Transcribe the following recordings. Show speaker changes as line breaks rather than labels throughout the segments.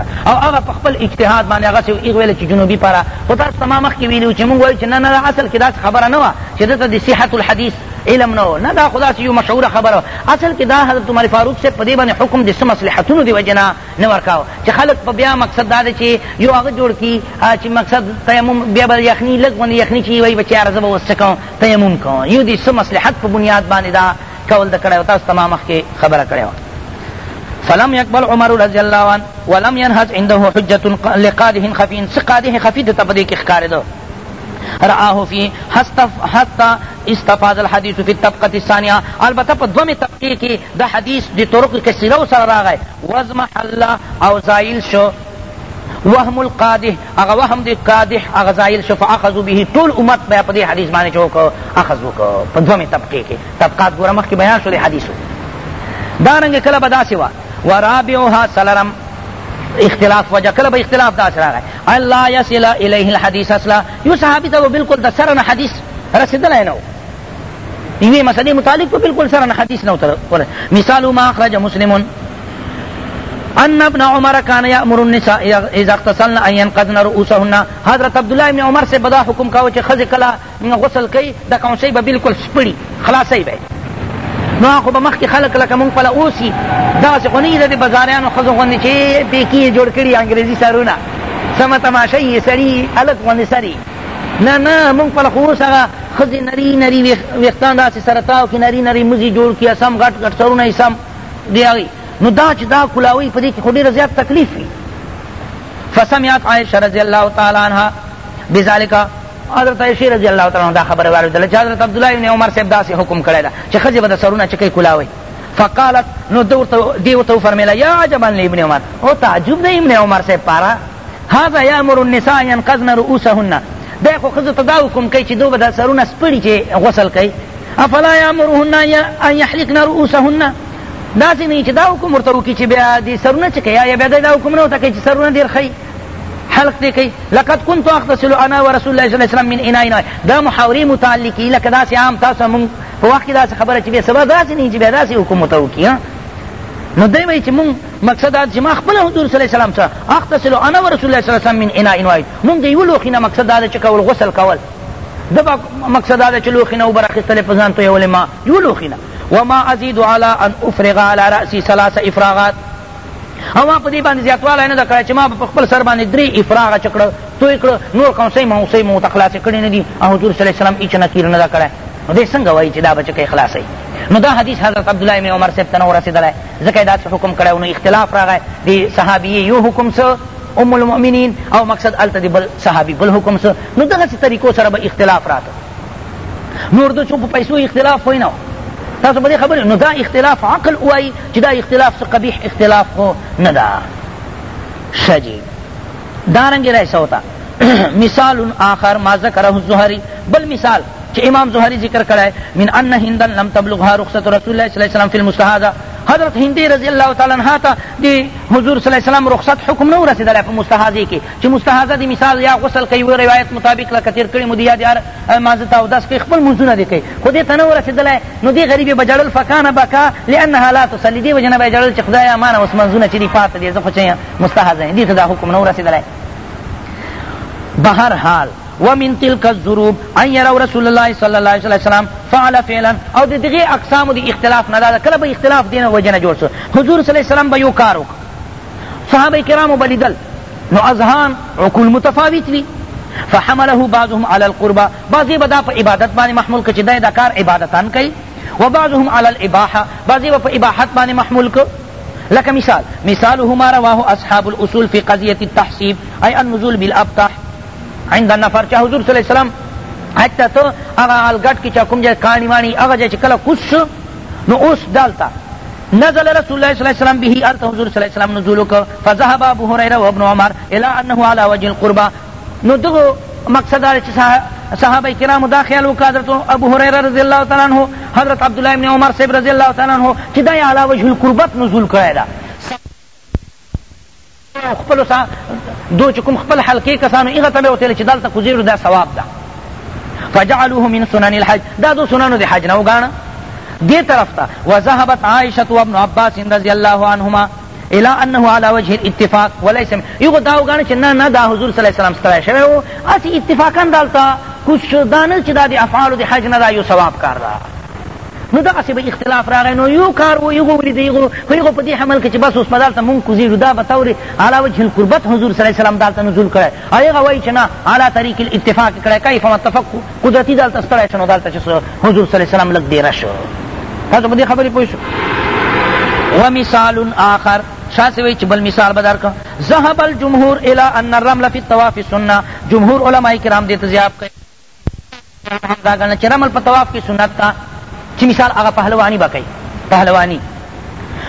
او هغه په خپل اجتهاد باندې هغه څه ویل چې جنوبي پاره خو تاسو ما مخکې ویلي چې موږ وایو چې نه نه اصل کې داسې خبره نه وه چې دلته د صحت الحدیث علم نه نه دا خدا سی یو مشهوره خبره اصل کې دا حضرت عمر فاروق سے پدی باندې حکم د مصلحتونو دی وجنا نه ورکاو چې خلق په بیا مقصد دا دی چې یو هغه جوړ کی چې مقصد تیمم بیا بل یخنی لګ باندې یخنی چې وای بچی ارزه به وسکو تیمم کو یو د مصلحت په بنیاد باندې دا کول د کړه تاسو تمام مخ کې خبره کړه فلم يقبل عمر رضی الله عنه ولم ينهج عنده حجه لقاده خفي سقاده خفي د تبدی کی خکار دو رآه فی حتى استفاد الحديث في الطبقه الثانيه البته په دومه طبقه کې د حدیث د طرق کثیره سره راغی وزم حل او زائل شو وهم القادح اغه وهم د قادح اغه زائل شو فاخذوا به ټول امت بیا په دې حدیث باندې چوک اخذ وکړو په دومه طبقه کې طبقات ګوره مخکې بیان شو د حدیثو دارنګه کله به داسې وه ورابعها سلرم اختلاف وجه کله به اختلاف سرا ہے اللہ یصل الیہ الحدیث اصلا یو صحابی تو بالکل دسرن حدیث رسد نه نو یہ مسئلے متعلق کو بالکل سرن حدیث حدیث تر مثال ما اخرج مسلم ان ابن عمر كان يامر النساء اذا اغتسلن ان ينقضن رؤوسهن حضرت عبد الله بن عمر سے بدا حکم کا وچ خذ کلا غسل کئی دا کون سی بالکل سپڑی خلاصے بھائی نو خو به مخکې خلک لکه موږ پله اوسي داسې خو نه د بازاریانو ښځو غوندې چې پیکې یې جوړ کړي انګریزي سرونه سمه تماشه یې سري هلک غوندې سري نه نه موږ پله خو اوس هغه ښځې نري نري ویښتان داسې سره تاو کې نري نري مزې جوړ کړي سم غټ غټ سرونه یې سم د هغې نو دا چې دا کلاوۍ په دې کې خو ډېره زیات تکلیف وي فسمعت عائشه رضی الله تعالی عنها بذلک حضرت عائشہ رضی الله تعالی دا خبره واردله چې حضرت عبد الله ابن عمر صاحب داسې حکم کړی دا چې خځه به د سرونه چکی کولاوي فقالت نو دی ورته فرمیله یا عجبا لابن عمر او تعجب دی ابن عمر صاحب پاره هذا یامر النساء ينقضن رؤوسهن دی خو ښځو ته دا حکم کوي چې دو به دا سرونه سپړي چې غسل کوي افلا یامرهن ان یحلقن رؤوسهن داسې نه چې دا حکم ورته وکړي چې بیا دې سرونه چکی یا بیا دا حکم نه ورته کوي چې سرونه ډېر ښیي حلق دی کوي لقد كنت اغتسل انا ورسول الله صلی الله علیه وسلم من اناء دا محاورې متعلقي لکه داسې عام تاسو مونږ په وخت کې داسې خبره چې بیا سبا داسې نه چې بیا داسې حکم ورته وکړي نو دی وایي چې مونږ مقصد دا چې ما خپله حضور صلی الله علیه وسلم سره اغتسل انا ورسول الله صلی الله علیه وسلم من اناء واحد مونږ د یوه لوښي نه مقصد دا چې کول غسل کول دبا مقصد دا چې لوښي نه اوبه راخیستلې په ځان تویولې ما یوه لوښي نه وما ازید علی ان افرغ علی رأسی ثلاث افراغات او ما په دې باندې زیاتوالی نه ده کړی چې ما په خپل سر باندې درې افراغه چې کړه توی کړه نور کوسۍ موسۍ مو ورته خلاصې کړې نه دي او حضور صلی الله علیه وسلم هېڅ نکیر نه ده کړی نو دې څنګه وایي چې دا به چې خلاصوي نو دا حدیث حضرت عبدالله بن عمر صاحب ته نه ورسېدلی ځکه یې داسې حکم کړی نو اختلاف راغی د صحابیې یو حکم څه ام المؤمنین او مقصد الته د بل صحابي بل حکم څه نو دغسې طریقو سره به اختلاف راته نور د څو په پیسو اختلاف وی نه تاسو به خبر نو دا اختلاف عقل وای چې دا اختلاف څه قبیح اختلاف خو نه ده ښه جی دارنګې رایسه مثال آخر ما ذکره الزهري بل مثال چې امام زهري ذکر کړی من ان هندن لم تبلغها رخصت رسول الله صلی الله علیه وسلم فی المستحاضه حضرت هندی رضی الله تعالی عنها ته د حضور صلی الله علیه وسلم رخصت حکم نه ورسېدلی په مستحاضې کې چې مستحاضه د مثال یا غسل کوي و روایت مطابق لکه تېر کړي مو د یاد یار مازه ته اودس کوي خپل لمونځونه دې کوي خو دې ته نه ورسېدلی نو دې غریبې به ژړل فکانه بکا لانها لا تصلي دې وجه نه به یې ژړل چې خدایه ما نه اوس منځونه چې دي پاته دي زه خو چې مستحاضه یم دې ته دا حکم نه ورسېدلی بهر حال ومن تلك الظروب ان يروا رسول الله صلى الله عليه وسلم فعل فعلا او د دغه اقسام د اختلاف نه دا کله به اختلاف دینه وجنه جوړ شو حضور صلی الله علیه وسلم به یو کار وکړ صحابه کرامو به لیدل نو اذهان عقول متفاوت وي فحمله بعضهم على القربه بعضی به دا په عبادت باندې محمول کړه چې دا دا کار عبادتان کوي و بعضهم على الاباحه بعضی به په عباحت باندې محمول کړه لك مثال مثالهما رواه أصحاب الأصول في قضية التحسيب أي النزول بالأبتح عند النفر چې حضور صلی الله علیه وسلم حج ته ته هغه الګټ کې چې کوم ځای کاڼي واڼي هغه ځای چې کله کوس نو اوس دلته نزل رسول الله صلى الله عليه وسلم به ارت حضور صلى الله عليه وسلم نزولك فذهب ابو هريره وابن عمر الى انه على وجه القربه نو دغه مقصد دا چې صحابه کرام دا خیال وکړه حضرت ابو هريره رضی الله تعالی عنہ حضرت عبد الله ابن عمر صاحب رضی الله تعالی عنہ چې دا علی وجه القربت نزول کړی او خپل سا دو چې کوم خپل حلقې کسانو هغه ته مې وتیل چې دلته کوزیرو دا ثواب ده فجعلوه من سنن الحج دا دو سننو د حج نه وګاڼه دې طرف ته وذهبت عائشه وابن عباس رضی الله عنهما الى انه على وجه الاتفاق وليس یو دا وګاڼه چې نه نه دا حضور صلی الله علیه وسلم ستړی شوی و اسی اتفاقا دلته کوڅ دانه چې دا د افعالو د حج نه دا یو ثواب کار ده نو دغسې به اختلاف راغی نو یو کار و یغو ولید یغو خو یغو په دې حمل کې چې بس اوس په دلته مونږ کوزېږو دا به طور علی وجه القربت حضور صلی وسلم دلته نزول کړی او هغه وایي چې نه علی طریق الاتفاق کړی کیف متفق قدرتي دلته ستړی شو نو دلته چې حضور صلی وسلم لږ دیره شو تاسو په دې خبرې پوه شو ومثال آخر شاہ سے ویچ بل مثال بدر کا ذهب الجمهور الى ان الرمل في الطواف سنه جمهور علماء کرام دیت زیاب کہے ہم دا گنا چرمل پر طواف کی سنت کا چې مثال هغه پهلوانی به کوي پهلوانی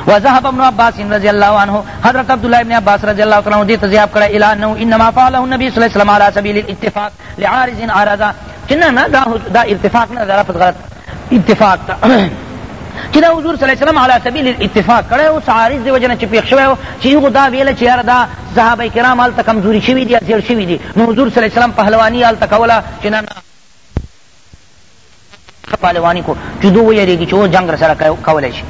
وذهب ابن عباس رضی اللہ عنہ حضرت عبداللہ ابن عباس رضی اللہ تعالی عنہ دیت ذهاب کرا الى انه انما فعله النبي صلی اللہ علیہ وسلم على سبيل الاتفاق لعارض عارضا چنه نه دا دا اتفاق نه دا لفظ غلط اتفاق تا چې دا حضور صلی الله علیه وسلم علی سبیل الاتفاق کړی او عارض دی وجنه چې پیښ شوی و چې یو دا ویله چې یاره دا صحابه کرام هلته کمزوري شوي دي یا زیړ شوي دي نو حضور صلی الله علیه وسلم پهلواني هلته کوله چې نه نه پالوانی کو چې دو ویریږي چې اوس جنگ سره کولی شي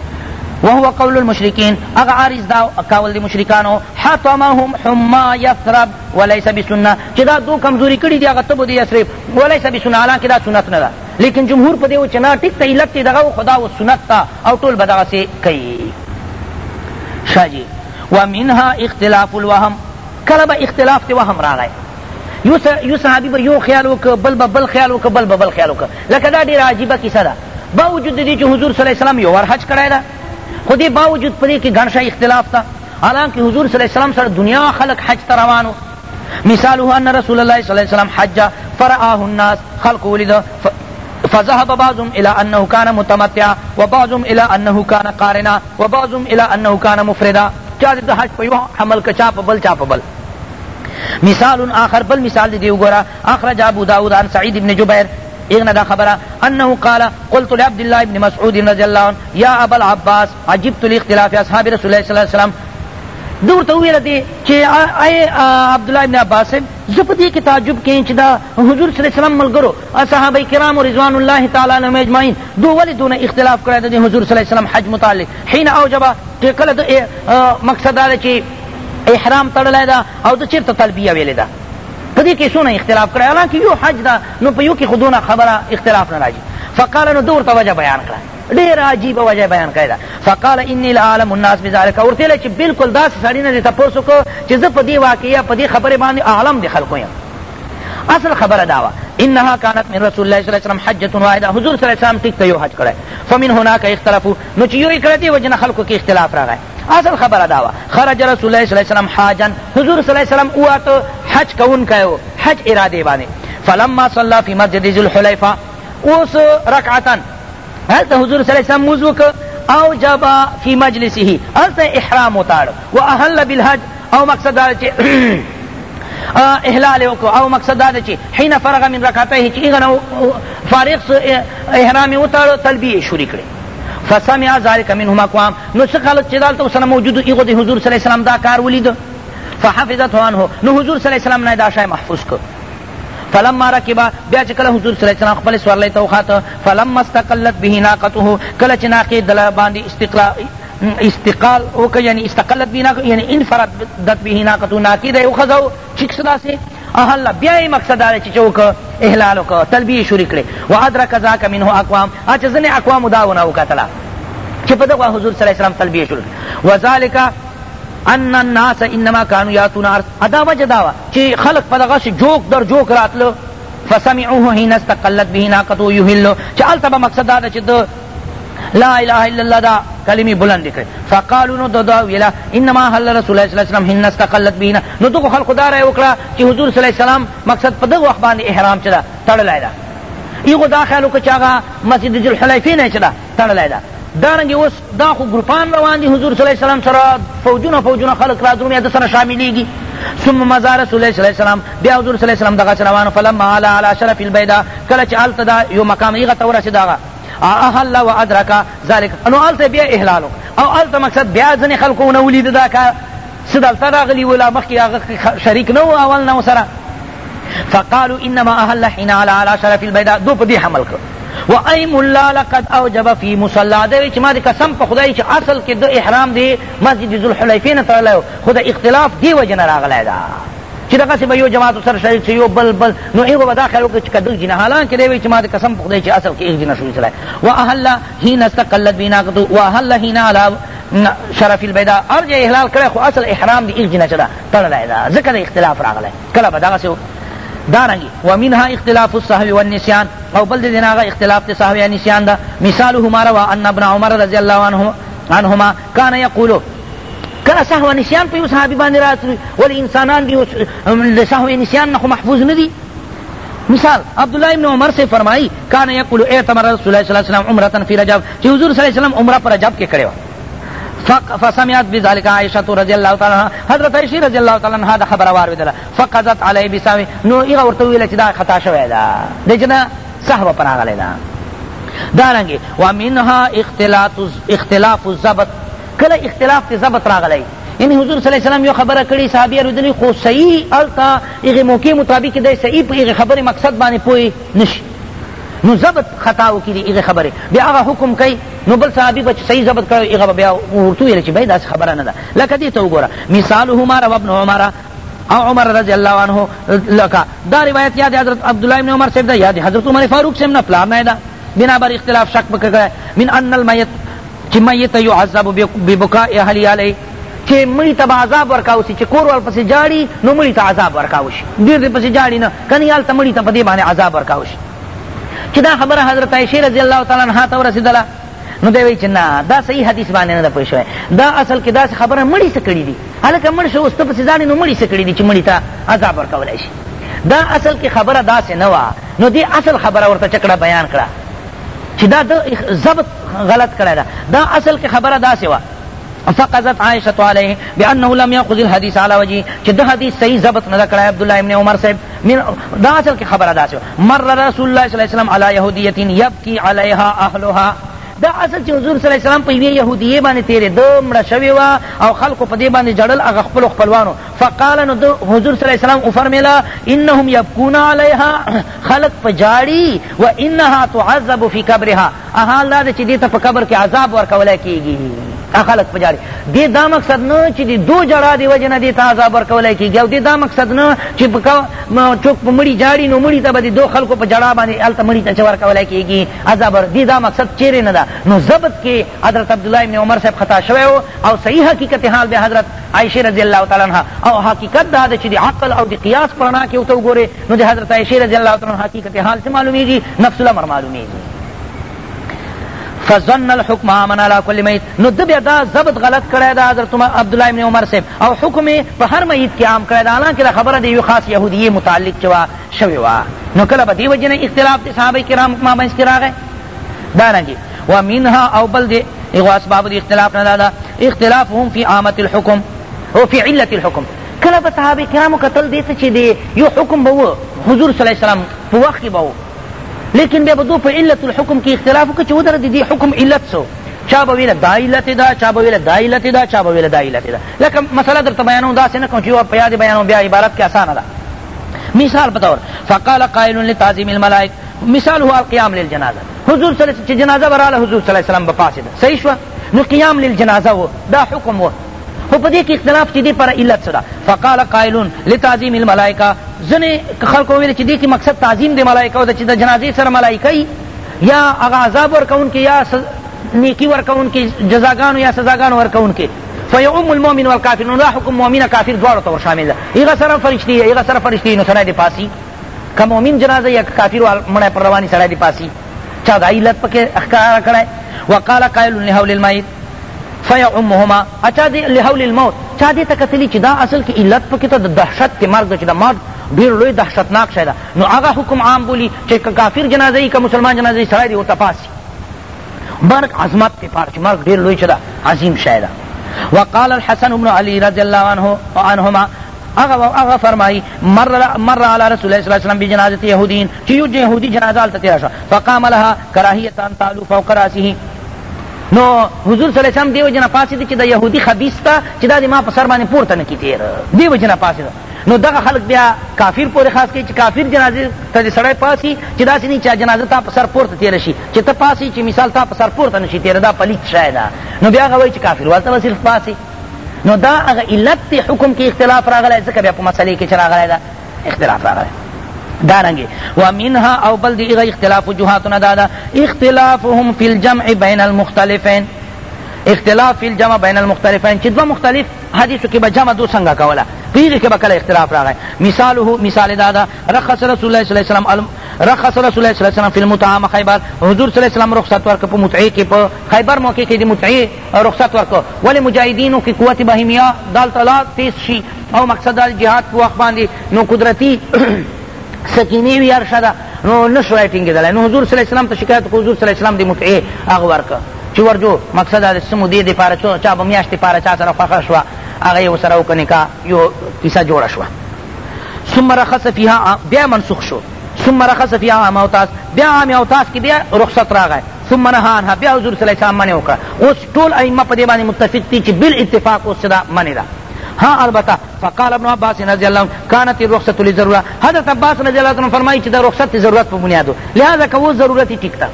وهو قول المشركين اغعارز دا قول دي مشرکانو حطمهم حما يثرب وليس بسنه چې دا دو کمزوری کړي دي هغه تبو دي یثرب وليس بسنه حالانکه دا سنت نه ده لیکن جمهور په دې و چې نه ټیک ته علت دی دغه خدا او سنت ته او ټول به دغسې کوي شاه جي ومنها اختلاف الوهم کله به اختلاف د وهم راغی یو صحابي به یو خیال وکړه بل به بل خیال وکړه بل به بل خیال وکړه لکه دا ډېره عجیبه کیسه ده باوجود د دې چې حضور صلی الله علیه وسلم یو وار حج کړی ده خو دې باوجود په دې کې ګڼ شی اختلاف ته حالانکه حضور صلی الله علیه وسلم سره دنیا خلق حج ته روان و مثاله ان رسول الله صلی الله علیه وسلم حج فرآه الناس خلق ولده فذهب بعضهم الى انه كان متمتعا وبعضهم الى انه كان قارنا وبعضهم الى انه كان مفردا چا د حج په یو عمل کچا په بل چا په بل مثال آخر بل مثال دی وګوره اخرج ابو داود عن سعید بن جبیر ایغنا دا خبره انه قال قلت لعبد الله بن مسعود رضی الله عنه یا ابا العباس عجبت لاختلاف اصحاب رسول الله صلی الله علیه وسلم دور ته ویل دی چې اے عبد الله بن عباس زه په دې کې تعجب کې چې دا حضور صلی الله علیه وسلم ملګرو صحابه کرام رضوان الله تعالی علیهم اجمعین دو ولې دونه اختلاف کړی د حضور صلی الله علیه وسلم حج متعلق حين اوجب چې کله مقصد دا چې احرام تړلی ده او د چېرته تلبیه ویلې ده په دې کې څونه اختلاف کړی حالانکه یو حج ده نو په یو کې خو دونه خبره اختلاف نه راځي فقاله نو ده ورته وجه بیان کړه ډېره عجیبه وجه بیان کړې ده فقاله انی لعالم الناس بذلک ورته ویله چې بالکل داسې سړي نه دې تپوس وکړو چې زه په دې واقعه په دې خبرې باندې عالم د خلکو یم اصل خبره داوا انها كانت من رسول الله صلی الله علیه وسلم حجۃ واحده حضور صلی الله علیه وسلم ټیک ته یو حج کړی فمن هناك اختلافو نو چې یو کړی دی وجنه خلکو کې اختلاف راغی اصل خبره دا وه خرج رسول الله صلی الله علیه وسلم حاجا حضور صلی الله علیه وسلم ووته حج کوونکی و حج ارادې باندې فلما صلی فی مسجد ذوالحلیفه اوس رکعتا هلته حضور صلی الله علیه وسلم مز وکړ او جبا فی مجلسه هلته احرام وتاړ و اهل بالحج او مقصد دا چې احلال وکړو او مقصد دا چې حين فرغ من رکعتیه چې فارغ احرام وتاړ تلبیه شروع کړي فسمع ذلك منهما قوام نو څه خلک چې دلته ورسره موجود ایغو د حضور صلی الله علیه دا کار ولید فحفظته عنه نو حضور صلی الله علیه نه دا شی محفوظ کړ فلما ركب بیا چې کله حضور صلی الله علیه وسلم خپل سوارلی ته وخاته فلما استقلت به ناقته کله چې ناقې دله باندې استقلال استقال وکړه یعنی استقلت به یعنی انفردت به ناقته ناقې دی وخذو چیک صدا سے احل بیا یې مقصد دا چې چوک احلال وکړه تلبیه شروع کړې و ادرک ذاک منه اقوام اچ ځنې اقوام دا ونه وکتله چې په دغه حضور صلی الله علیه وسلم تلبیه شروع و ذالک ان الناس انما كانوا ياتون عرض ادا وجه داوا چې خلق په دغه جوک در جوک راتلو فسمعوه حين استقلت به ناقته يهل چې التبه مقصد دا چې لا الہ الا اللہ دا کلمی بلند کرے فقالو نو دو دو ویلا انما حل رسول اللہ صلی اللہ علیہ وسلم ہن استقلت بینا نو دو خلق دا رہے وکڑا کہ حضور صلی اللہ علیہ وسلم مقصد پا دو اخبان احرام چدا تڑلائی دا ایغو دا خیالو که چاگا مسجد ذل حلیفین ہے چدا تڑلائی دا دارنگی اوس دا خو گروپان روان دی حضور صلی الله علیه وسلم سره فوجونه فوجونه خلق را دنیا د سره شاملېږي ثم مزا رسول الله صلی الله علیه وسلم بیا حضور صلی الله علیه وسلم دغه روانو فلما علا علی شرف البیدا کله چې هلته دا یو مقام هغه ته ورسېد هغه احل و ادرکا ذلک نو الته بیا احلالو او الته مقصد بیا ځنې خلکو نه ولید دا کار څه دلته راغلي ولا مخکې هغه شریک نه و اول نه سره فقالوا انما اهل حين على على شرف البيداء دو په دې حمل کړ و ایم الله لقد اوجب في مصلى دې چې ما دې قسم په خدای چې اصل کې د احرام دی مسجد ذوالحلیفین ته لاله خدای اختلاف دی وجنه راغلی دا چې دغسې به یو جماعت سره شریک شي یو بل بل نو هغه به دا خیال وکړي چې که دغ جنه حالانکې دی وایي چې ما د قسم په خدای چې اصل کې هغ جنه شوي سړی واهله هینه استقلت بیناقتو واهله هینه علی شرف البیدا ارجع احلال کړی خو اصل احرام دی هغ جنه چې ده تړلی ده ځکه د اختلاف راغلی کله به دغسې دارنگی ومنها اختلاف الصحوی والنسیان او بل دین آغا اختلاف تی صحوی نسیان دا مثالو ہمارا وان ابن عمر رضی اللہ عنہما کانا یقولو کله سهو نسیان په یو صحابي باندې راتلي ولې انسانان دي له سهو نسیان نه خو محفوظ نه دي مثال عبداللہ ابن عمر سے فرمائی کان یقول اعتمر رسول اللہ صلی اللہ علیہ وسلم عمرتن فی رجب چی حضور صلی اللہ علیہ وسلم عمرہ پر رجب کے کرے فسمعت بذلك عائشة رضي الله تعالى عنها حضرت عائشة رضي الله تعالى عنها دا خبر وار ودلا فقضت عليه بساوي نو ایغه ورته ویل چې دا خطا شوی دا د جنا صحبه پر راغلی دا دارنګي ومنها اختلاط اختلاف الزبط کله اختلاف ته ضبط راغلی یعنی حضور صلی الله علیه وسلم یو خبره کړې صحابي اورېدلې خو صحیح هلته هغې موقع مطابق دی صحیح په هغې خبرې مقصد باندې پوه نشي نو ضبط خطا وکړي هغې خبرې بیا هغه حکم کوي نو بل صحابي به چې صحیح ضبط کړی هغه به بیا ورته وویل چې بهی داسې خبره نه ده لکه دې ته وګوره مثالهما روى ابن عمر او عمر رضی اللہ عنہ لکا دا روایت یاد حضرت عبداللہ ابن عمر سے دا یاد حضرت عمر فاروق سے نہ پلا میں دا بنا بر اختلاف شک بکر گئے من ان المیت چې مې ته يعذب ببكاء اهلی علی چې مړي ته به عذاب ورکاو شي چې کور ورپسې جاړي نو مړي ته عذاب ورکاو شي ډېر دې پسې جاړي نه کنه هلته مړي ته په دې باندې عذاب ورکاو شي چې دا خبره حضرت عایشې رضی الله تعالی عنها ته ورسېدله نو دی وایي چې نه دا صحیح حدیث باندې نه ده پوه شوی دا اصل کې داسې خبره مړي څه کړي دي هلکه مړ شو اوس ته پسې ځاړې نو مړي څه کړي دي چې مړي ته عذاب ورکولی شي دا اصل کې خبره داسې نه وه نو دې اصل خبره ورته چکړه بیان کړه چې دا د ضبط غلط کړی دا دا اصل کې خبره داسې وه فقذت عائشہ علیہ بانه لم یاخذ الحديث على وجه چې دا حدیث صحیح ضبط نه کړای عبد الله ابن عمر صاحب دا اصل کې خبره داسې مر رسول الله صلی الله علیه وسلم علی یهودیه یبکی علیها اهلها دا اصل چې حضور صلی الله علیه وسلم په یوې يهودیه باندې تیرې ده مړه شوې وه او خلکو په دې باندې جړل هغه خپلو خپلوانو فقال نو د حضور صلی الله علیه وسلم وفرمیله انهم یبکون علیها خلق په جاړي و انها تعذب فی قبرها اها الله دې چې دې ته په قبر کې عذاب ورکولی کېږي خلق پجاری دې دا مقصد نه چې د دو جړا دی وجه نه دې ته عذاب ورکولی کېږي او دې دا مقصد نه چې چوک په مړي جاړي نو مړي ته به د دو خلکو په جړا باندې هلته مړي ته چې ورکولی کېږي عذاب دې دا مقصد چیرې نه ده نو ضبط کې حضرت عبدالله ابن عمر صاحب خطا شوی او صحیح حقیقت حال به حضرت عائشې رضی الله تعالی عنها او حقیقت دا ده چې د عقل او د قیاس په رڼا کې ورته وګورې نو د حضرت عائشې رضی الله تعالی عنها حقیقت حال څه معلومیږي نفس الامر معلومیږي فظن الحكم امن على كل ميت نو د بیا دا ضبط غلط کړی دا حضرت عبد الله ابن عمر سے او حکم په هر میت کې عام کړی دا حالانکه دا خبره دی یو خاص يهودي متعلق چوا شوی وا نو کله به دی وجنه اختلاف د صحابه کرام ما منځ کې راغی دا رنګي ومنها او بل دی ایغو اسباب دی اختلاف نه دا اختلافهم في عامه الحكم او في عله الحكم کله به صحابه کرامو قتل دې چې دی یو حکم به حضور صلی الله علیه وسلم په وخت کې به لیکن بیا به دو په علت الحکم کې اختلاف وکړه چې ودره د دې حکم علت څه چا به ویله دا علت ده چا به ویله دا علت ده چا به ویله دا علت ده لکه مسله درته بیانوم داسې نه کوم چې یوه په یاد بیانوم بیا عبارت کې اسانه ده مثال بطور فقال قائل لتعظیم الملائک مثال هو القیام للجنازه حضور صلی چې جنازه براله حضور صلی الله علیه وسلم به پاسېده صحیح شوه نو قیام للجنازه و دا حکم و خو په دې کې اختلاف چې دې پر علت سره فقال قائلون لتعظیم الملائکه ځنې خلکو ویل چې دې کې مقصد تعظیم د ملایکو ده چې د جنازې سره ملایکه یا هغه عذاب ورکوونکي یا نیکی ورکوونکي جزاګانو یا سزاګانو ورکوونکي فیعم المؤمن والکافر نو دا حکم مؤمن کافر دواړو ته ورشامل ده هغه سره فرشتې هغه سره فرشتې نو سړی دې پاسي که مؤمن جنازه یا کافر مړی پر رواني سړی دې پاسي چا دا علت پکې ښکاره کړی وقال قائل لهول الميت فیعمهما اچا دې لهول الموت چا دې ته کتلي چې دا اصل کې علت پکې ته د دهشت کې مرګ چې د مرګ ډیر لوی دهشتناک شی ده نو هغه حکم عام بولي چې که کافر جنازه وي که مسلمان جنازه وي سړی دې ورته پاسي مرګ عظمت دپاره چې مرګ ډېر لوی څه ده عظیم شی ده وقال الحسن بن علي رضی الله عنه عنهما هغه فرمایی مر مر علی رسول الله صلی الله علیه وسلم بجنازه یهودین چې یو یهودی جنازه هلته تیره شوه فقام لها کراهیة ان تعلو فوق راسه نو حضور صلی الله علیه وسلم دیو جنا پاسید چې د يهودي خبيث ته چې دا ما په سر باندې پورته نه کیتیر دیو جنا پاسید نو دغه خلق بیا کافر پورې خاص کې چې کافر جنازه ته سړی پاسی چې داسې نه چې جنازه تا په سر پورته تیر شي چې ته پاسی چې مثال تا په سر پورته نشي تیر دا پلیت شای دا نو بیا هغه وایي چې کافر ولته صرف پاسی نو دا هغه علت حکم کې اختلاف راغلی ځکه بیا په مسلې کې چې راغلی دا اختلاف راغلی دارنگی و منها او بل دیغه اختلاف وجوهاتنا دادا اختلافهم فی الجمع بین المختلفین اختلاف فی الجمع بین المختلفین چې دو مختلف حدیثو کې به جمع دو څنګه کوله پیږي کې به کله اختلاف راغی مثاله مثال دادا رخص رسول الله صلی الله علیه وسلم رخص رسول الله صلی الله علیه وسلم فی المطعام خیبر حضور صلی الله علیه وسلم رخصت ورک په متعی کې په خیبر موقع کې د متعی رخصت ورک ولی مجاهدینو کې قوت بهیمیه دال تلا تیز شي او مقصد د جهاد په وخت باندې نو قدرتی سکینې وي هر ښه ده نو نه سوی ټینګېدلی نو حضور صلی اسلام ته شکایت خو حضور صلی اسلام د مطعې هغه ورکړه چې ورجو مقصد د څه مودې دپاره چا به میاشتې پاره چا سره خوښه شوه هغه یې ورسره وکړه نکاح یو کیسه جوړه شوه ثم رخص فیها بیا منسوخ شو ثم رخص فیها عام اوتاس بیا عام اوتاس کې بیا رخصت راغی ثم نهى عنها بیا حضور صلی الله علیه وسلم منع وکړه اوس ټول ائمه په دې باندې متفق دي چې بالاتفاق اوس دا منع ده ها البته فقال ابن عباس رضی الله عنه كانت الرخصه للضروره حضرت عباس رضی الله عنه فرمایي چې دا رخصت ضرورت په بنیادو لہذا که و ضرورت ټیک ده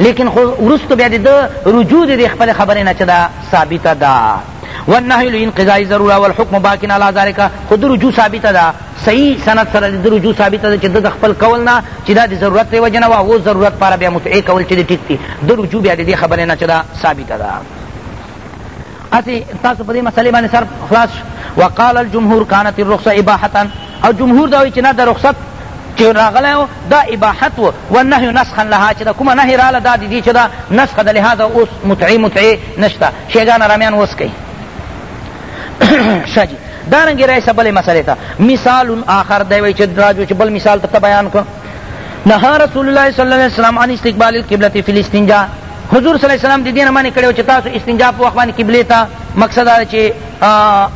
لیکن خو ورستو بیا د رجوع د خپل خبرې نه چې دا ثابته ده والنهي لانقضاء الضروره والحكم باق على ذلك خود رجوع ثابته ده صحیح سند سره د رجوع ثابته ده چې د خپل قول نه چې دا د ضرورت دی وجنه او ضرورت پاره بیا متعی کول چې د ټیک دي د رجوع بیا د خبرې نه چې دا ثابته ده اسی تاسو په دې مسلې باندې سر خلاص وقال الجمهور كانت الرخصه اباحه او جمهور دا وی چې نه د رخصت چې راغلی دا اباحت و والنهي نسخا لها چې دا کومه نهي راله دا د دې چې دا نسخه د لحاظه اوس متعې متعې نشته شیګان رامیان اوس کوي ښه جي دارنګې رایسه بلې مسلې ته مثال آخر دی وی چې راجو چې بل مثال ته بیان کړو نهى رسول الله صلى الله عليه وسلم عن استقبال القبلة في الاستنجاء حضور صلی الله علیه وسلم د دینه منع کړو چې تاسو استنجا په وخت باندې قبله ته مقصد دا چې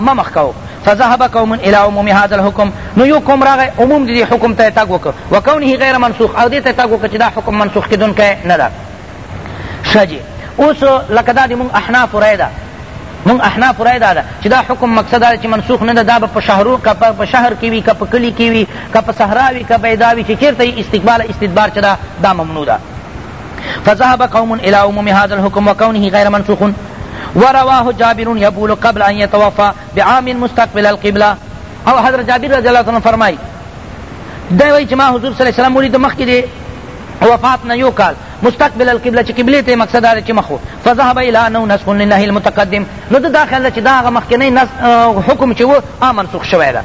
ما مخکاو فذهب قوم الى عموم هذا الحكم نو یو قوم راغی عموم د دې حکم ته تاګ وکړ وکونه غیر منسوخ او دې ته تاګ وکړ چې دا حکم منسوخ کېدونکی نه ده شجی اوس لکه دا د مونږ احناف رای ده مونږ احناف رای دا ده چې دا حکم مقصد دا چې منسوخ نه ده دا به په شهرو که په شهر کې وي که په کلي کې وي که په صحرا وي که بیدا وي چې چېرته یې استقبال استدبار چې دا دا ممنوع ده فذهب قوم إلى عموم هذا الحكم وكونه غير منسوخ ورواه جابر يقول قبل أن يتوفى بعام مستقبل القبلة او حضرت جابر رضی اللہ عنہ فرمائی دوی چې ما حضور صلی الله علیه وسلم ولید مخکې دی وفات نه یو کال مستقبل القبلة چې قبلې ته مقصد دا چې مخو فذهب الى انه نسخ للنهي المتقدم نو د داخل چې دا هغه مخکنی حکم چې و آ منسوخ شوی ده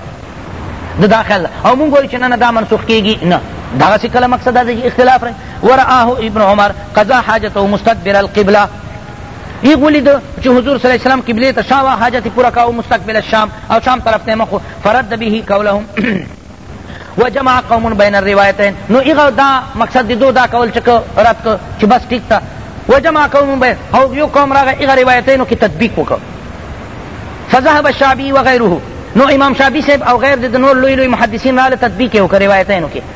د داخل او مونږ وایو چې نه نه دا منسوخ کیږي نه دغسې کله مقصد دا اختلاف رہی ورآه ابن عمر قضا حاجته مستدبر القبله ایغ ولید چې حضور صلی الله علیه وسلم قبله ته شاوه حاجت پورا کاو مستقبل الشام او شام طرف ته مخ فرد به قولهم وجمع قوم بین الروایتین نو ایغه دا مقصد دو دا کول چې رات چې بس ټیک تا وجمع قوم بین او یو قوم راغه ایغه روایتینو کې تطبیق وکړ فذهب الشعبی وغیره نو امام شعبی صاحب او غیر د نور لوی لوی محدثین رااله تطبیق یې وکړ روایتینو کې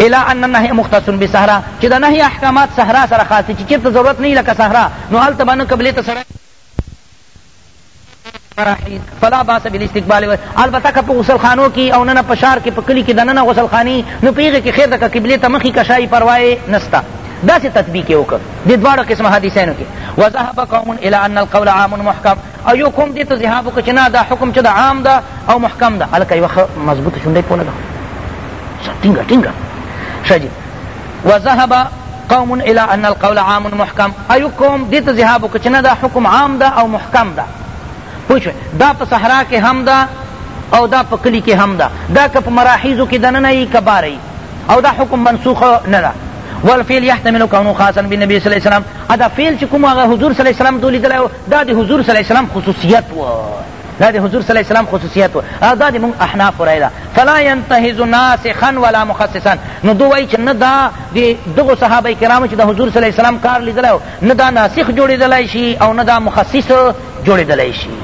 الا ان النهي مختص بصحرا چې د نهي احکامات صحرا سره خاص دي چې چېرته ضرورت نه لکه صحرا نو هلته به نه قبلې ته سړی فلا باس بالاستقبال البته که په غسل خانو کې او نه په شار کې په کلي کې دننه غسل خانی نو په هغې کې خیر ده که قبلې ته مخې کشایي پروای نسته داسې تطبیق یې وکړ دې دواړو قسمه حدیثینو کې وذهب قوم الی ان القول عام محکم او یو قوم دې ته ذهاب وکړ چې نه دا حکم چې د عام ده او محکم ده هلکه یوه ښه مضبوطه شونډۍ پونه ده ټینګه ټینګه شجی و ذهب قوم الى ان القول عام محکم ایو قوم دیت ذهاب وکړه چې نه دا حکم عام ده او محکم ده پوه دا په صحرا کې هم ده او دا په کلي کې هم ده دا که په مراحیزو کې دننه یي که باره یي او دا حکم منسوخ نه ده والفعل يحتمل كونه خاصا بالنبي صلى الله عليه وسلم ادا فعل چې کوم هغه حضور صلی الله علیه وسلم دولیدلی دا د حضور صلی الله علیه وسلم خصوصیت و دا د حضور صلی الله علیه وسلم خصوصیت و دا د مونږ احناف رایله فلا ينتهز ناسخا ولا مخصصا نو دو وایي چې نه دا د دغو صحابه کرامو چې د حضور صلی الله علیه وسلم کار لیدلی نه دا ناسخ جوړېدلی شي او نه دا مخصص جوړېدلی شي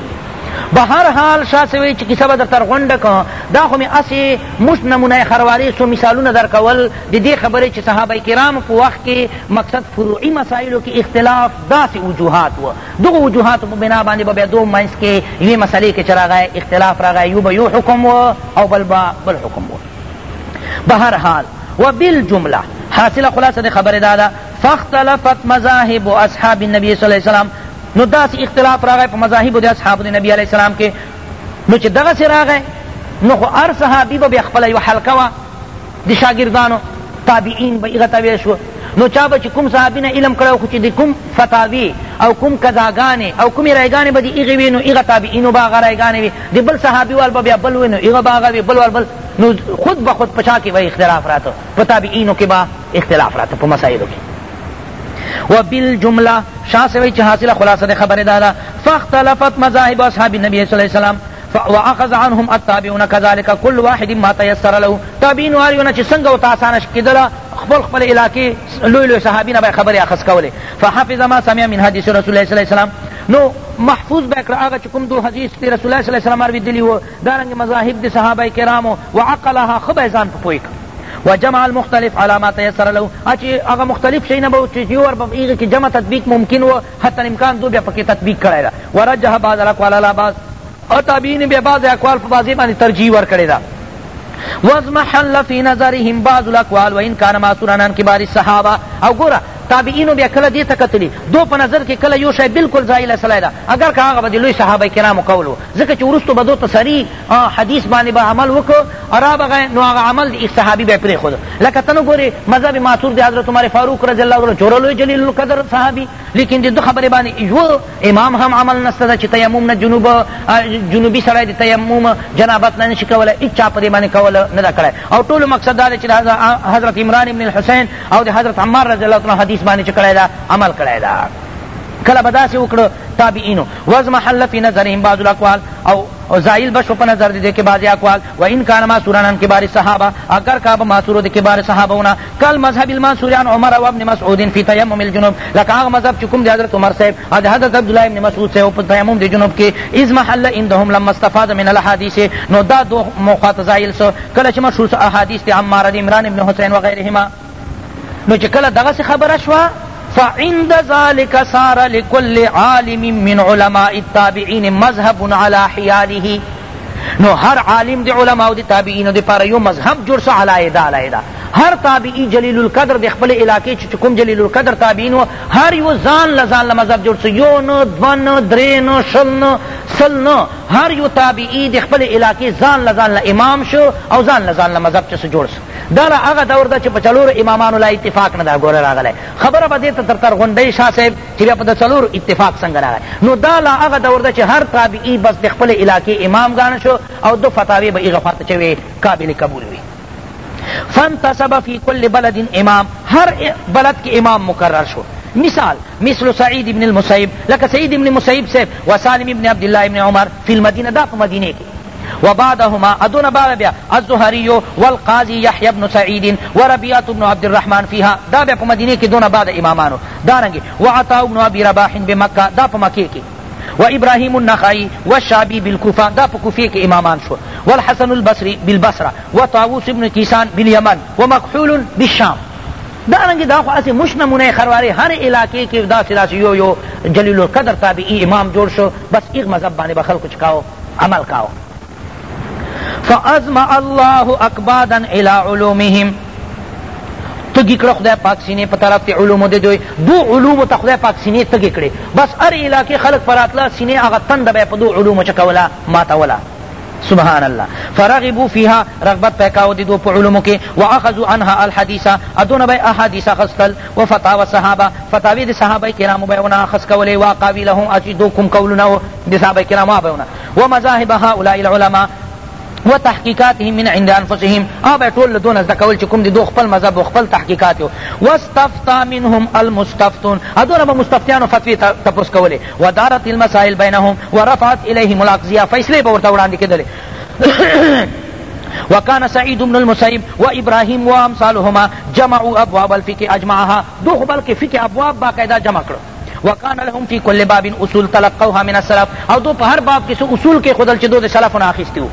به هر حال شا سوی چې کیسه به درته غونډه که دا خو مې هسې مشت نمونه خرواري څو مثالونه در کول د دې خبرې چې صحابه کرامو په وخت کې مقصد فروعي مسایلو کې اختلاف داسې وجوهات و دغو وجوهاتو په بنا باندې به بیا دو منځ کې یوې مسلې کې چې راغی اختلاف راغی یو به یو حکم و او بل به بل حکم و به هر حال و بالجمله حاصله خلاصه د خبرې دا ده فاختلفت مذاهب اصحاب النبي صلی الله علیه وسلم نو داس اختلاف راغی په مذاهب د اصحاب د نبی علی السلام کې نو چې دغه سره راغی نو خو هر صحابي به خپل یو حلقه وا د شاګردانو تابعین به هغه تابع شو نو چا به چې کوم صحابي نه علم کړی خو چې د کوم فتاوی او کوم قضاګانې او کومې رایګانې به د هغې وي نو هغه تابعینو به هغه رایګانې وي د بل صحابي وال به بیا بل وي نو هغه به هغه وي بل وال بل نو خود به خود په چا کې به اختلاف راته په تابعینو کې به اختلاف راته په مسایلو کې و بالجمله شاہ سے وی چھ حاصلہ خلاصہ دے خبر دالا فاختلفت مذاہب اصحاب النبی صلی اللہ علیہ وسلم واخذ عنهم التابعون كذلك كل واحد ما تيسر له تابعین والیون چې څنګه وتا آسان کیدله خپل خپل علاقې لوی لوی صحابین به خبرې اخذ کولې فحفظ ما سمع من حدیث رسول الله صلی الله علیه وسلم نو محفوظ بکر هغه چې کوم دو حدیث رسول الله صلی الله علیه وسلم اوریدلی وو دارنګ مذاهب د صحابه کرامو وعقلها خو به ځان پوی کړ و جمع المختلف علامات تیسر له اچھی اگر مختلف شئی نہ بہت چیزی اور ایغی کی جمع تطبیق ممکن و حتی امکان دو بیا پکی تطبیق کرے دا و رجح بعض الاقوال علا بعض اور تابعین بیا بعض اقوال فبازی معنی ترجیح ور کرے دا وزمحل فی نظرهم بعض الاقوال و ان کان معصورا عن کبار الصحابہ او گورا تابعینو بیا کله دې ته کتلی دو په نظر کې کله یو شی بالکل زایل سړی ده اگر که هغه به د لوی صحابه کرامو قول و ځکه چې وروستو به دو ته سري حدیث باندې به عمل وکړو او رابغه نو هغه عمل د یک صحابي به یې پرېښود لکه ته نه ګورې مذهب معصور د حضرت عمر فاروق رضی الله عنه جوړه لوی جلیل القدر صحابي لیکن د دو خبرې باندې یو امام هم عمل نشته ده چې تیمم نه جنوب جنوبي سړی د تیمم جنابت نه نشي کولی هیڅ چا په دې باندې کول نه ده کړی او ټولو مقصد دا دی چې حضرت عمران ابن الحسین او د حضرت عمار رضی الله عنه حدیث حدیث باندې چې کړی دا عمل کړی دا کله به داسې وکړو تابعینو وزمحل فی نظرهم بعض الاقوال او زائل بشو په نظر دي کې بعض اقوال و ان کان ماسورانن کبار صحابه اگر کا ماسورو دي کبار صحابه ونا کل مذهب المنصوریان عمر او ابن مسعود فی تیمم الجنوب لکه هغه مذهب چې کوم دي حضرت عمر صاحب او حضرت عبد الله ابن مسعود صاحب په تیمم دي جنوب کې از محل عندهم لما استفاد من الاحاديث نو دا دو مخاط زائل سو کله چې مشهور احادیث دي عمار عمران ابن حسین وغيرهما نو چې کله دغسې خبره شو فعند ذلك صار لكل عالم من علماء التابعين مذهب على حياله نو هر عالم دی علماء او دی تابعین دی پاره یو مذهب جوړ سو علایدا علایدا هر تابعی جلیل القدر د خپل علاقې چې کوم جلیل القدر تابعین و هر یو ځان لزان له مذهب جوړ سو یو نو دوان درې نو شل نو سل نو هر یو تابعی د خپل علاقې ځان لزان له امام شو او ځان لزان له مذهب چې جوړ سو دا هغه دور ده چې په څلور امامانو لا اتفاق نه دا ګوره راغلی خبره به دې ته تر تر غونډۍ شاه صاحب چې بیا په د څلور اتفاق څنګه راغی نو دا لا هغه دور ده چې هر تابعی بس د خپل علاقې امام ګاڼه شو او دو فتاوی به ایغه فات چوی قابل قبول وی فانتصب فی کل بلد امام هر بلد کی امام مقرر شو مثال مثل سعید ابن المسیب لکه سعید ابن مسیب صاحب و سالم ابن عبدالله ابن عمر فی المدینه دا په مدینه کې وبعدهما ادون بعد بیا الزهري والقاضي يحيى بن سعيد وربيعه بن عبد الرحمن فيها دا په مدینه کې دون بعد امامانو دارنګي وعطاء بن ابي رباح بمکه دا په مکه کې و ابراهیم النخعی و شابی بالکوفه دا په کوفې کې امامان شو والحسن البصري بالبصره و طاووس ابن کیسان بالیمن و مکحول بالشام دارنگی دا خو اسی مش نمونه خرواری هر علاقے کی دا سدا یو یو جلیل القدر تابعی امام جوړ شو بس ایک مذهب باندې بخل کچھ کاو عمل کاو فازمع الله اکبادا الى علومهم تگی کړه خدای پاک سینې په طرف ته علوم دې دوی دو علوم ته خدای پاک سینې تگی کړي بس هر علاقې خلق فراتله سینې هغه تند به په دو علوم چکولا ماته ولا سبحان الله فرغبوا فيها رغبت پیکاو دي دو په علومو کې واخذوا عنها الحديث ادون به احاديث خستل وفتاوى الصحابه فتاوي دي صحابه کرامو به ونه خص کولې واقاوي لهم اجدوكم قولنا دي صحابه کرامو به ونه ومذاهب هؤلاء العلماء و تحقیقاتهم من عند انفسهم او به ټول دون زده کول چې کوم دي دو خپل مذهب او خپل تحقیقات یو واستفتا منهم المستفتون ادونه به مستفتیانو فتوی تپوس کولې ودارت المسائل بینهم ورفعت الیهم الاقضیه فیصله به ورته وړاندې کېدلې وكان سعيد بن المسيب وابراهيم وامثالهما جمعوا ابواب الفقه اجمعها دو بلکې فقه ابواب باقاعده جمع کړو وکان لهم فی کل باب اصول تلقوها من السلف او دو په هر باب کې اصول کې خدل چې دو د سلفونه اخیستي وو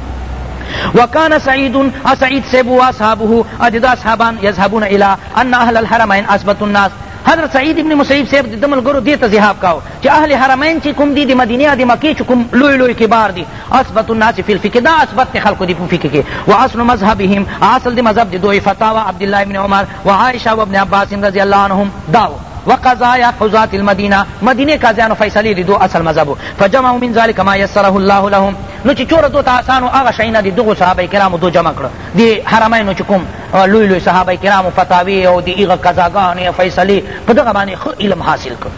وکان سعید سعید سیب و اصحابه اددا اصحابان یذهبون الی ان اهل الحرمین اثبت الناس حضرت سعید ابن مسیب صاحب د ملګرو دې ته ذهاب کاو چې اهل حرمین چې کوم دي د مدینې د مکې چې کوم لوی لوی کبار دي اثبت الناس فی الفقه دا اثبت خلکو دي په فقه کې واصل مذهبهم اصل د مذهب د دوی فتاوا عبد الله ابن عمر وعائشه وابن عباس رضی الله عنهم داو وقضايا قضاة المدینه مدینه قاضیانو فیصله دي دو اصل مذهب فجمعوا من ذلك ما يسره الله لهم نو چې چور دو تاسانو هغه شینه دي دغه صحابه کرامو دو جمع کړ دي حرمینو چې کوم لوی لوی صحابه کرامو فتاوی او دی هغه قضاګانې فیصله په دغه باندې علم حاصل کړ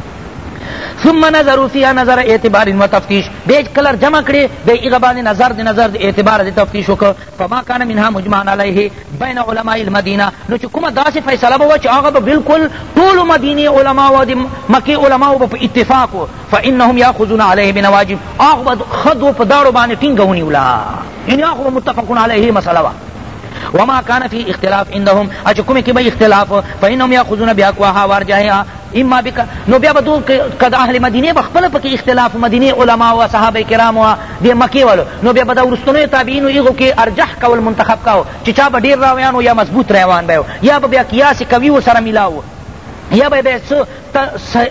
ثم نظروا فيها نظر اعتبار و تفتیش بیا کلر جمع کړي بیا هغه باندې نظر د نظر د اعتبار د تفتیش وکړه فما کان منها مجمعا علیه بین علماء المدینه نو چې کومه داسې فیصله به وه چې هغه به بالکل ټولو مدینې علماو او د مکې علماو به په اتفاق و فانهم یاخذون علیه بنواجب هغه به خد و په داړو باندې ټینګه ونیوله یعنې هغه به متفقون علیه مسله وه وما كان في اختلاف عندهم اچ کوم کی به اختلاف فانهم ياخذون باقواها وارجعها اما بک نو بیا بدو کد اهل مدینه بخپل پک اختلاف مدینه علما او صحابه کرام او د مکی والو نو بیا بدو رستنی تابعین او ایغو کې ارجح کول منتخب کاو چې چا به ډیر راویان او یا مضبوط روان بیو یا به بیا قیاس کوي و سره ملاو یا به به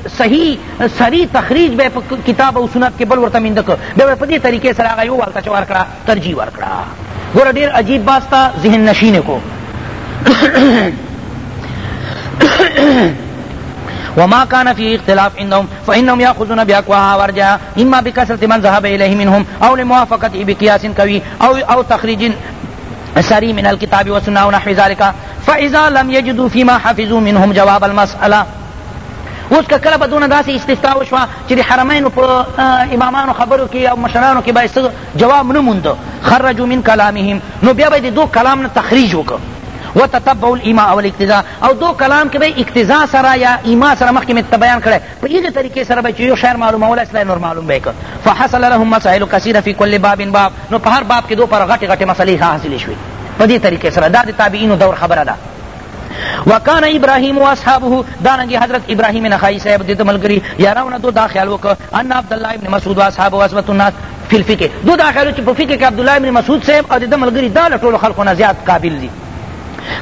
صحیح سری تخریج به کتاب او سنت کې بل ورته مندک به په دې طریقې سره هغه یو والته چور کړه ترجیح ورکړه ګوره ډیر عجیب باستا ذهن نشینه کو وما كان فيه اختلاف عندهم فإنهم يأخذون بأقواها ورجها إما بكثرة من ذهب إليه منهم أو لموافقته بقياس قوي أو أو تخريج سري من الكتاب والسنة ونحو ذلك فإذا لم يجدوا فيما حفظوا منهم جواب المسألة اوس که کله به دونه داسې استثنا وشوه چې د حرمینو په امامانو خبرو کې او مشرانو کې به جواب نه موند خرجو من کلامهم نو بیا به د دو کلام نه تخریج وکړه و تتبع الاما او الاقتضاء او دو کلام کې به اقتضاء سره یا ایما سره مخکې مې بیان کړی په هغې طریقې سره به چې یو شعر معلومولی سړی نور معلوم به یې کړ فحصل لهم مسائل کثیره فی کل باب باب نو په هر باب کې دو پر غټې غټې مسلې حاصلې شوې په دې طریقې سره دا د تابعینو دور خبره ده وکان ابراهیم واصحابه دانگی حضرت ابراهیم نخائی صاحب دیت ملگری یاراونا دو دا خیال وک ان عبداللہ ابن مسعود واصحابه واسبت الناس فی الفقه دو دا خیال چې په فقه کې عبداللہ ابن مسعود صاحب او دیت ملگری دا له ټولو خلقو نه زیات قابل دي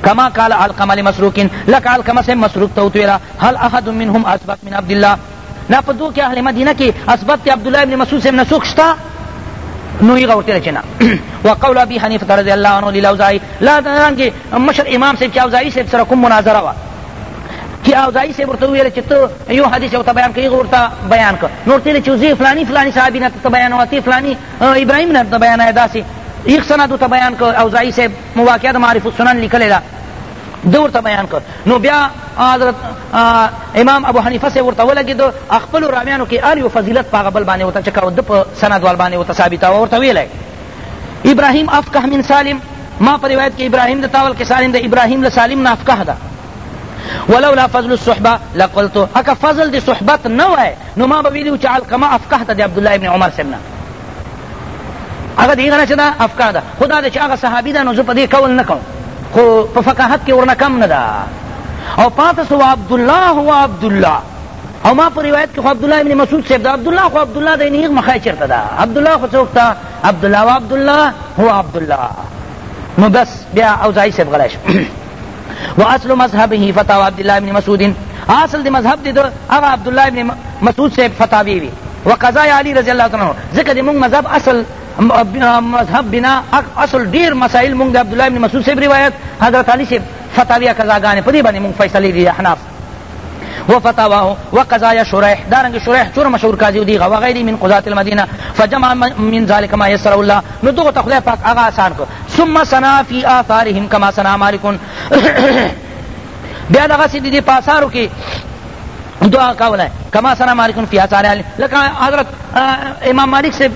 کما قال علقمه لمسروق لك علقمه سے مسروق تو ویلا هل احد منهم اثبت من عبد الله نا په دو کې اهل مدینه کې اثبت عبد الله ابن مسعود سے نسوک شتا نو یې غوته چنا وقول ابي حنيفه رضي الله عنه للاوزاعي لا دان کې مشر امام سے چاوزاعي سے سره کوم مناظره وا چې اوزاعي سے ورته ویل چې ته یو حدیث او ته بیان کوي ورته بیان کړ نو ورته چې فلانی فلانی صحابي نه ته بیان او فلانی ابراهيم نه ته بیان ادا سي یک سند ته بیان کړ او ځای صاحب مواقعه د معرف السنن لیکلې ده ده ورته بیان کړ نو بیا حضرت امام ابو حنیفه صاحب ورته ولګېد خپلو راویانو کې ار یو فضیلت په هغه بل باندې ورته چکاو ده په سند ول باندې ورته ثابته ورته ویلی ابراهیم افقه من سالم ما په روایت کې ابراهیم د تاول کې سالم د ابراهیم له سالم نه افقه ده ولولا فضل الصحبه لقلت اکه فضل د صحبت نه وای نو ما به ویلي چې علقمه افقه ته د عبدالله ابن عمر صاحب نه هغه دې غنه چې دا افکار ده خدا دې چې هغه صحابي ده نو زه په دې قول نه کوم خو په فقاهت کې ورنه کم نه ده او پاتې سو عبدالله هو عبدالله او ما په روایت کې خو عبدالله ابن مسعود صاحب ده عبدالله خو عبدالله ده نیغ مخای چیرته ده عبدالله خو څوک ته عبدالله او عبدالله هو عبدالله نو بس بیا اوزاعي صاحب غلی شو واصل مذهبه فتاوى عبد الله بن مسعود اصل دی مذهب دی هغه عبد الله بن مسعود سے فتاوی وی وقضاء علی رضی اللہ عنہ ذکر دی مونږ مذهب اصل مذهب بنا اصل ډیر مسائل مونږ د عبد الله ابن مسعود صاحب روایت حضرت علی صاحب فتاوی قضاګانې په دې باندې مونږ فیصله دي احناف وفتاواه وقضايا شريح دارنگ شريح چور مشهور قاضی دی وغیری من قضاة المدینه فجمع من ذلك ما يسر الله نو دغه تخلیه پاک اغا آسان کو ثم سنا في آثارهم كما سنا مالکون بیا دغه سیدی دی پاسارو کی دعا کاول ہے کما سنا مالکون فی آثار لکه حضرت امام مالک سے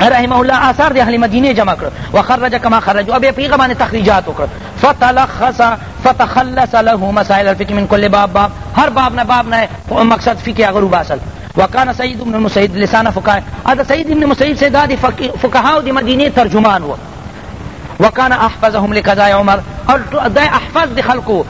رحمه الله آثار د اهل مدینه جمع کړ وخرج كما خرج او في په هغه باندې فتلخص فتخلص له مسائل الفقه من كل باب باب هر باب نه باب نه مقصد فقه هغه وباسل وکانه سید ابن المسيد لسان فقهاء هذا سید ابن المسيد سيد دادی فقهاء د مدینه ترجمان و وکانه احفظهم لقضاء عمر قلت دا احفظ د خلقو